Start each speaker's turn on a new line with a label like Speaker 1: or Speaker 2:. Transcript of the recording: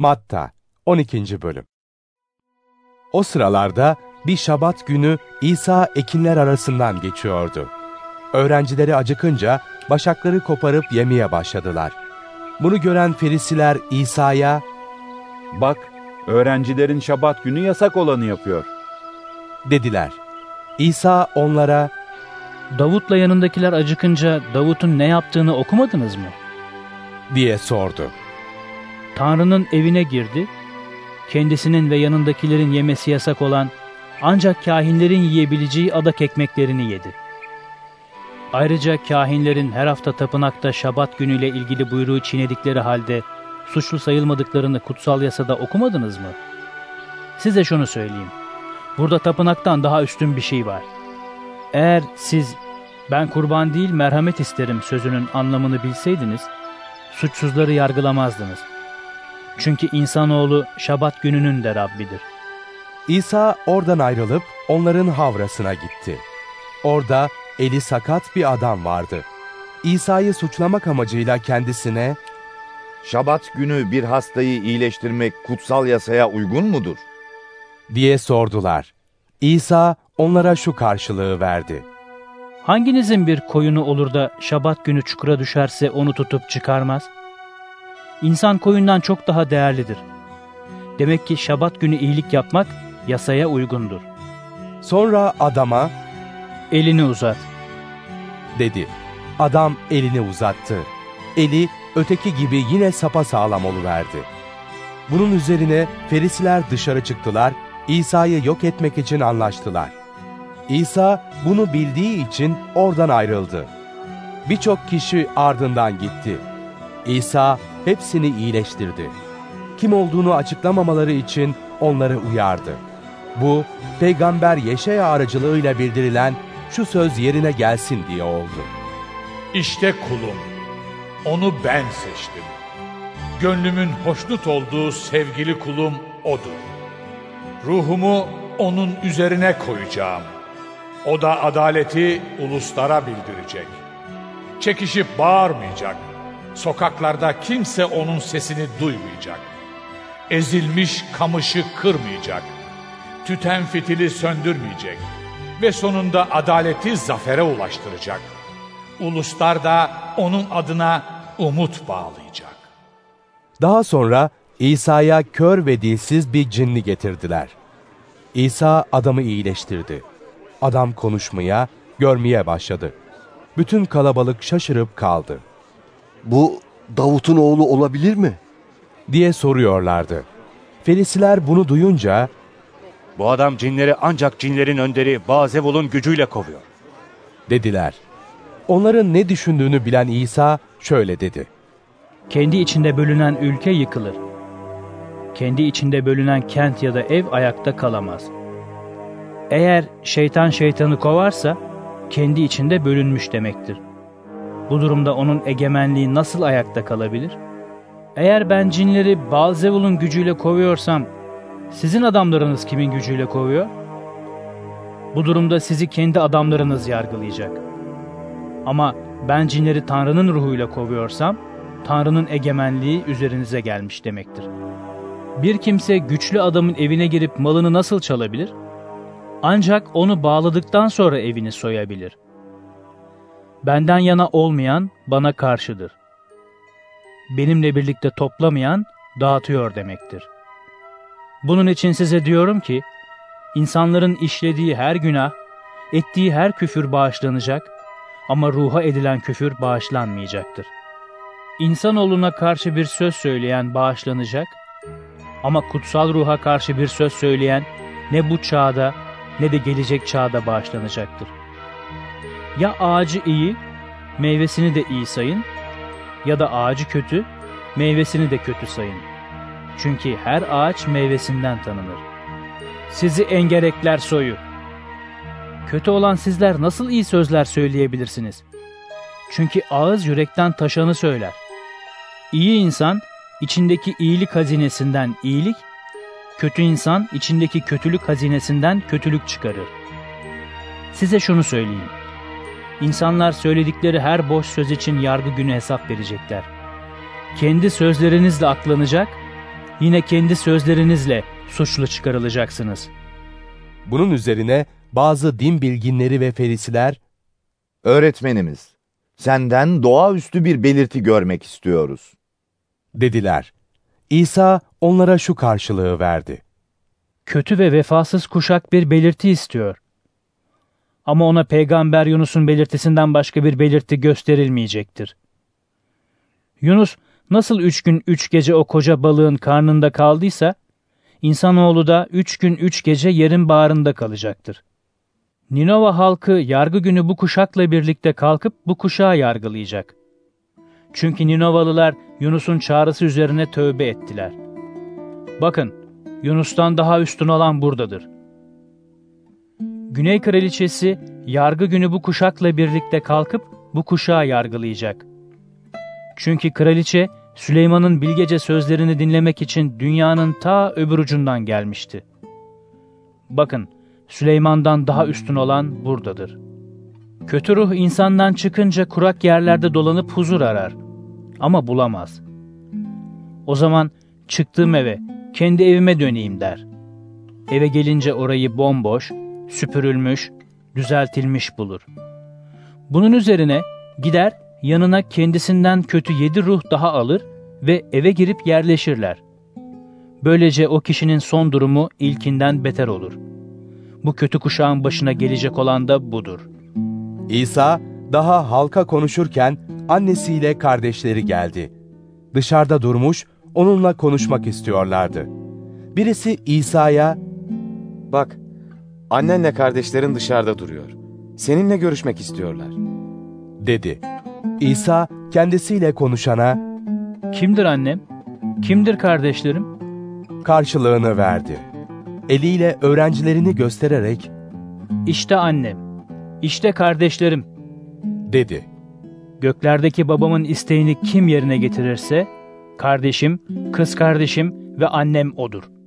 Speaker 1: Matta 12. Bölüm O sıralarda bir şabat günü İsa ekinler arasından geçiyordu. Öğrencileri acıkınca başakları koparıp yemeye başladılar. Bunu gören Ferisiler İsa'ya,
Speaker 2: Bak, öğrencilerin şabat günü yasak olanı yapıyor.
Speaker 1: dediler. İsa onlara,
Speaker 3: Davut'la yanındakiler acıkınca Davut'un ne yaptığını okumadınız mı?
Speaker 1: diye sordu.
Speaker 3: Tanrı'nın evine girdi, kendisinin ve yanındakilerin yemesi yasak olan ancak kahinlerin yiyebileceği adak ekmeklerini yedi. Ayrıca kahinlerin her hafta tapınakta şabat günüyle ilgili buyruğu çiğnedikleri halde suçlu sayılmadıklarını kutsal yasada okumadınız mı? Size şunu söyleyeyim. Burada tapınaktan daha üstün bir şey var. Eğer siz ben kurban değil merhamet isterim sözünün anlamını bilseydiniz, suçsuzları yargılamazdınız. Çünkü insanoğlu şabat gününün de Rabbidir.
Speaker 1: İsa oradan ayrılıp onların havrasına gitti. Orada eli sakat bir adam vardı. İsa'yı suçlamak amacıyla kendisine,
Speaker 4: Şabat günü bir hastayı iyileştirmek kutsal yasaya uygun mudur?
Speaker 1: diye sordular. İsa onlara şu karşılığı verdi.
Speaker 3: Hanginizin bir koyunu olur da şabat günü çukura düşerse onu tutup çıkarmaz? İnsan koyundan çok daha değerlidir. Demek ki şabat günü iyilik yapmak yasaya uygundur.
Speaker 1: Sonra adama
Speaker 3: Elini uzat.
Speaker 1: dedi. Adam elini uzattı. Eli öteki gibi yine sapasağlam oluverdi. Bunun üzerine Ferisiler dışarı çıktılar, İsa'yı yok etmek için anlaştılar. İsa bunu bildiği için oradan ayrıldı. Birçok kişi ardından gitti. İsa hepsini iyileştirdi. Kim olduğunu açıklamamaları için onları uyardı. Bu, peygamber Yeşaya aracılığıyla bildirilen şu söz yerine gelsin diye oldu.
Speaker 5: İşte kulum, onu ben seçtim. Gönlümün hoşnut olduğu sevgili kulum odur. Ruhumu onun üzerine koyacağım. O da adaleti uluslara bildirecek. Çekişip bağırmayacak. Sokaklarda kimse onun sesini duymayacak. Ezilmiş kamışı kırmayacak. Tüten fitili söndürmeyecek. Ve sonunda adaleti zafere ulaştıracak. Uluslar da onun adına umut bağlayacak.
Speaker 1: Daha sonra İsa'ya kör ve dilsiz bir cinni getirdiler. İsa adamı iyileştirdi. Adam konuşmaya, görmeye başladı. Bütün kalabalık şaşırıp kaldı
Speaker 6: Bu Davut'un oğlu olabilir mi?
Speaker 1: diye soruyorlardı. Ferisiler bunu duyunca
Speaker 7: Bu adam cinleri ancak cinlerin önderi Bazevul'un gücüyle kovuyor.
Speaker 1: dediler. Onların ne düşündüğünü bilen İsa şöyle dedi.
Speaker 3: Kendi içinde bölünen ülke yıkılır. Kendi içinde bölünen kent ya da ev ayakta kalamaz. Eğer şeytan şeytanı kovarsa kendi içinde bölünmüş demektir. Bu durumda onun egemenliği nasıl ayakta kalabilir? Eğer ben cinleri Balzevul'un gücüyle kovuyorsam sizin adamlarınız kimin gücüyle kovuyor? Bu durumda sizi kendi adamlarınız yargılayacak. Ama ben cinleri Tanrı'nın ruhuyla kovuyorsam Tanrı'nın egemenliği üzerinize gelmiş demektir. Bir kimse güçlü adamın evine girip malını nasıl çalabilir? Ancak onu bağladıktan sonra evini soyabilir. Benden yana olmayan bana karşıdır. Benimle birlikte toplamayan dağıtıyor demektir. Bunun için size diyorum ki, insanların işlediği her günah, ettiği her küfür bağışlanacak ama ruha edilen küfür bağışlanmayacaktır. İnsanoğluna karşı bir söz söyleyen bağışlanacak ama kutsal ruha karşı bir söz söyleyen ne bu çağda ne de gelecek çağda bağışlanacaktır. Ya ağacı iyi, meyvesini de iyi sayın ya da ağacı kötü, meyvesini de kötü sayın. Çünkü her ağaç meyvesinden tanınır. Sizi engerekler soyu. Kötü olan sizler nasıl iyi sözler söyleyebilirsiniz? Çünkü ağız yürekten taşanı söyler. İyi insan içindeki iyilik hazinesinden iyilik, kötü insan içindeki kötülük hazinesinden kötülük çıkarır. Size şunu söyleyeyim. İnsanlar söyledikleri her boş söz için yargı günü hesap verecekler. Kendi sözlerinizle aklanacak, yine kendi sözlerinizle suçlu çıkarılacaksınız.
Speaker 1: Bunun üzerine bazı din bilginleri ve ferisiler,
Speaker 4: Öğretmenimiz, senden doğaüstü bir belirti görmek istiyoruz.
Speaker 1: dediler. İsa onlara şu karşılığı verdi.
Speaker 3: Kötü ve vefasız kuşak bir belirti istiyor. Ama ona peygamber Yunus'un belirtisinden başka bir belirti gösterilmeyecektir. Yunus nasıl üç gün üç gece o koca balığın karnında kaldıysa, insanoğlu da üç gün üç gece yerin bağrında kalacaktır. Ninova halkı yargı günü bu kuşakla birlikte kalkıp bu kuşağı yargılayacak. Çünkü Ninovalılar Yunus'un çağrısı üzerine tövbe ettiler. Bakın, Yunus'tan daha üstün olan buradadır. Güney Kraliçesi yargı günü bu kuşakla birlikte kalkıp bu kuşağı yargılayacak. Çünkü kraliçe Süleyman'ın bilgece sözlerini dinlemek için dünyanın ta öbür ucundan gelmişti. Bakın, Süleyman'dan daha üstün olan buradadır. Kötü ruh insandan çıkınca kurak yerlerde dolanıp huzur arar ama bulamaz. O zaman çıktığım eve, kendi evime döneyim der. Eve gelince orayı bomboş, süpürülmüş, düzeltilmiş bulur. Bunun üzerine gider yanına kendisinden kötü yedi ruh daha alır ve eve girip yerleşirler. Böylece o kişinin son durumu ilkinden beter olur. Bu kötü kuşağın başına gelecek olan da budur.
Speaker 1: İsa daha halka konuşurken annesiyle kardeşleri geldi. Dışarıda durmuş, onunla konuşmak istiyorlardı. Birisi İsa'ya,
Speaker 8: Bak, annenle kardeşlerin dışarıda duruyor. Seninle görüşmek istiyorlar.
Speaker 1: dedi. İsa kendisiyle konuşana
Speaker 3: Kimdir annem? Kimdir kardeşlerim?
Speaker 1: karşılığını verdi. Eliyle öğrencilerini göstererek
Speaker 3: İşte annem, işte kardeşlerim.
Speaker 1: dedi.
Speaker 3: Göklerdeki babamın isteğini kim yerine getirirse, kardeşim, kız kardeşim ve annem odur.''